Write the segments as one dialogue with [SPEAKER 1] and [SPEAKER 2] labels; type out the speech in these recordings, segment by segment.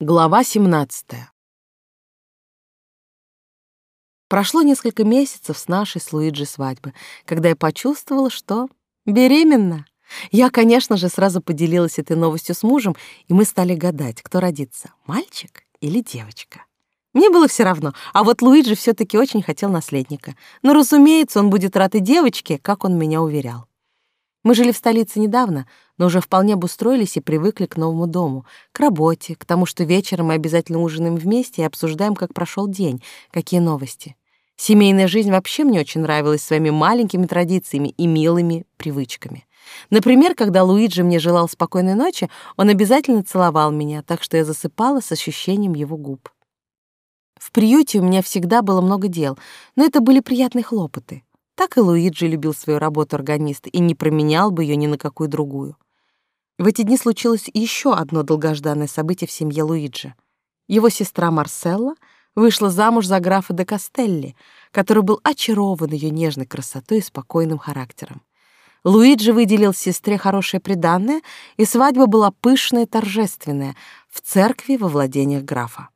[SPEAKER 1] Глава 17. Прошло несколько месяцев с нашей с Луиджи свадьбы, когда я почувствовала, что беременна. Я, конечно же, сразу поделилась этой новостью с мужем, и мы стали гадать, кто родится, мальчик или девочка. Мне было все равно, а вот Луиджи все таки очень хотел наследника. Но, разумеется, он будет рад и девочке, как он меня уверял. Мы жили в столице недавно, но уже вполне обустроились и привыкли к новому дому, к работе, к тому, что вечером мы обязательно ужинаем вместе и обсуждаем, как прошел день, какие новости. Семейная жизнь вообще мне очень нравилась своими маленькими традициями и милыми привычками. Например, когда Луиджи мне желал спокойной ночи, он обязательно целовал меня, так что я засыпала с ощущением его губ. В приюте у меня всегда было много дел, но это были приятные хлопоты. Так и Луиджи любил свою работу органиста и не променял бы ее ни на какую другую. В эти дни случилось еще одно долгожданное событие в семье Луиджи. Его сестра Марселла вышла замуж за графа де Кастелли, который был очарован ее нежной красотой и спокойным характером. Луиджи выделил сестре хорошее приданное, и свадьба была пышная и торжественная в церкви во владениях графа.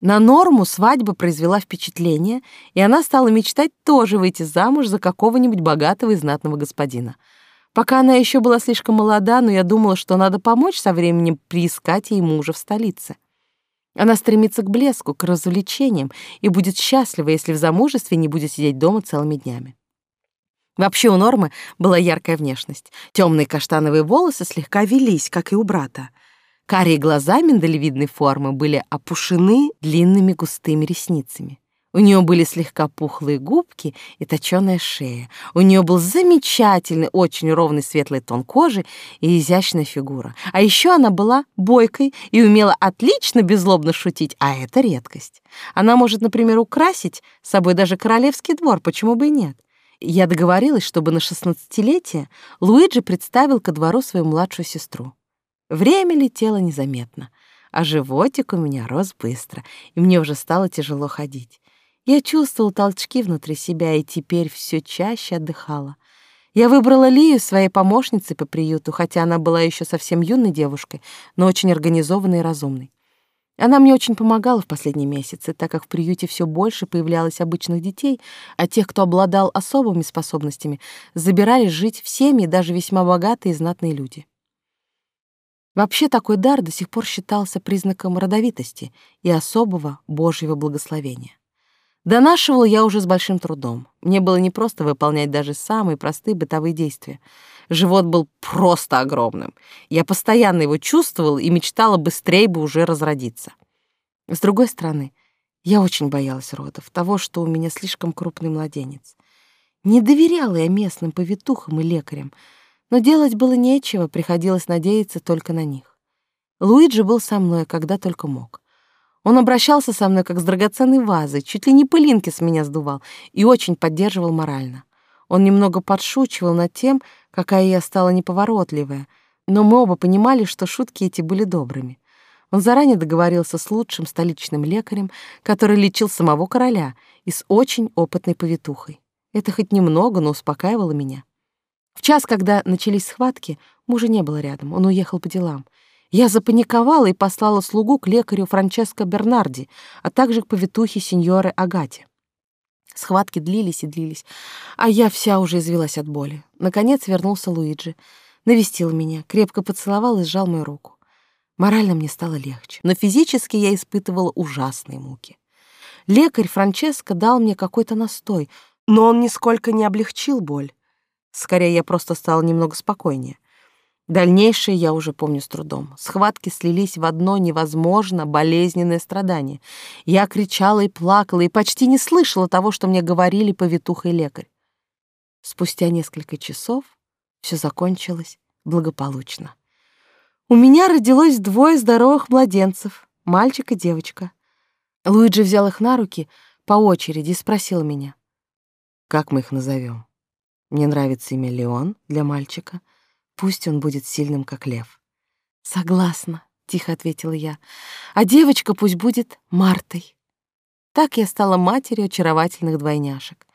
[SPEAKER 1] На Норму свадьба произвела впечатление, и она стала мечтать тоже выйти замуж за какого-нибудь богатого и знатного господина. Пока она еще была слишком молода, но я думала, что надо помочь со временем приискать ей мужа в столице. Она стремится к блеску, к развлечениям и будет счастлива, если в замужестве не будет сидеть дома целыми днями. Вообще у Нормы была яркая внешность. Темные каштановые волосы слегка велись, как и у брата. Карие глаза миндалевидной формы были опушены длинными густыми ресницами. У нее были слегка пухлые губки и точёная шея. У нее был замечательный, очень ровный светлый тон кожи и изящная фигура. А еще она была бойкой и умела отлично беззлобно шутить, а это редкость. Она может, например, украсить собой даже королевский двор, почему бы и нет. Я договорилась, чтобы на шестнадцатилетие Луиджи представил ко двору свою младшую сестру. Время летело незаметно, а животик у меня рос быстро, и мне уже стало тяжело ходить. Я чувствовал толчки внутри себя и теперь все чаще отдыхала. Я выбрала Лию своей помощницей по приюту, хотя она была еще совсем юной девушкой, но очень организованной и разумной. Она мне очень помогала в последние месяцы, так как в приюте все больше появлялось обычных детей, а тех, кто обладал особыми способностями, забирали жить в семьи даже весьма богатые и знатные люди. Вообще такой дар до сих пор считался признаком родовитости и особого Божьего благословения. Донашивал я уже с большим трудом. Мне было не просто выполнять даже самые простые бытовые действия. Живот был просто огромным. Я постоянно его чувствовал и мечтала быстрее бы уже разродиться. С другой стороны, я очень боялась родов, того, что у меня слишком крупный младенец. Не доверяла я местным повитухам и лекарям, но делать было нечего, приходилось надеяться только на них. Луиджи был со мной, когда только мог. Он обращался со мной как с драгоценной вазой, чуть ли не пылинки с меня сдувал и очень поддерживал морально. Он немного подшучивал над тем, какая я стала неповоротливая, но мы оба понимали, что шутки эти были добрыми. Он заранее договорился с лучшим столичным лекарем, который лечил самого короля, и с очень опытной повитухой. Это хоть немного, но успокаивало меня. В час, когда начались схватки, мужа не было рядом, он уехал по делам. Я запаниковала и послала слугу к лекарю Франческо Бернарди, а также к повитухе сеньоры Агате. Схватки длились и длились, а я вся уже извелась от боли. Наконец вернулся Луиджи, навестил меня, крепко поцеловал и сжал мою руку. Морально мне стало легче, но физически я испытывала ужасные муки. Лекарь Франческо дал мне какой-то настой, но он нисколько не облегчил боль. Скорее, я просто стала немного спокойнее. Дальнейшее я уже помню с трудом. Схватки слились в одно невозможно болезненное страдание. Я кричала и плакала, и почти не слышала того, что мне говорили повитуха и лекарь. Спустя несколько часов все закончилось благополучно. У меня родилось двое здоровых младенцев, мальчик и девочка. Луиджи взял их на руки по очереди и спросил меня, как мы их назовем. Мне нравится имя Леон для мальчика. Пусть он будет сильным, как лев. Согласна, тихо ответила я. А девочка пусть будет Мартой. Так я стала матерью очаровательных двойняшек.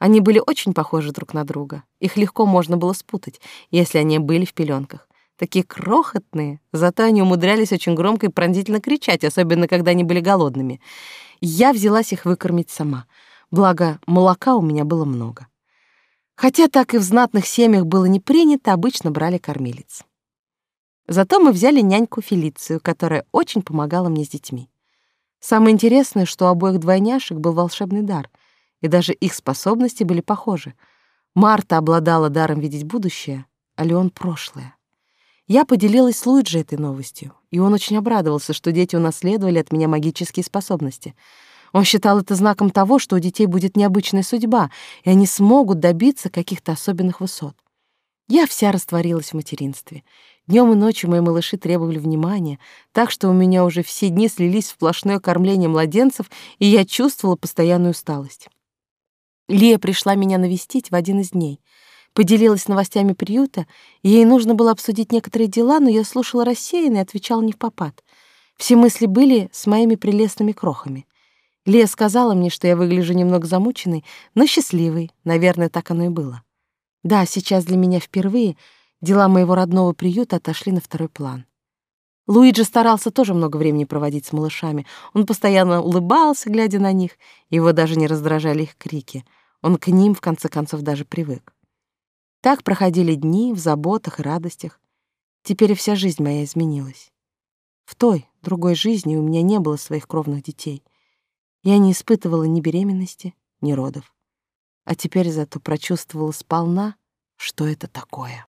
[SPEAKER 1] Они были очень похожи друг на друга. Их легко можно было спутать, если они были в пеленках. такие крохотные, зато они умудрялись очень громко и пронзительно кричать, особенно когда они были голодными. Я взялась их выкормить сама. Благо, молока у меня было много. Хотя так и в знатных семьях было не принято, обычно брали кормилиц. Зато мы взяли няньку Фелицию, которая очень помогала мне с детьми. Самое интересное, что у обоих двойняшек был волшебный дар, и даже их способности были похожи. Марта обладала даром видеть будущее, а Леон — прошлое. Я поделилась с Луиджи этой новостью, и он очень обрадовался, что дети унаследовали от меня магические способности. Он считал это знаком того, что у детей будет необычная судьба, и они смогут добиться каких-то особенных высот. Я вся растворилась в материнстве. Днем и ночью мои малыши требовали внимания, так что у меня уже все дни слились в сплошное кормление младенцев, и я чувствовала постоянную усталость. Лия пришла меня навестить в один из дней — поделилась новостями приюта, ей нужно было обсудить некоторые дела, но я слушала рассеянно и отвечала не в попад. Все мысли были с моими прелестными крохами. Лия сказала мне, что я выгляжу немного замученной, но счастливой. Наверное, так оно и было. Да, сейчас для меня впервые дела моего родного приюта отошли на второй план. Луиджи старался тоже много времени проводить с малышами. Он постоянно улыбался, глядя на них. Его даже не раздражали их крики. Он к ним, в конце концов, даже привык. Так проходили дни в заботах и радостях. Теперь вся жизнь моя изменилась. В той, другой жизни у меня не было своих кровных детей. Я не испытывала ни беременности, ни родов. А теперь зато прочувствовала сполна, что это такое.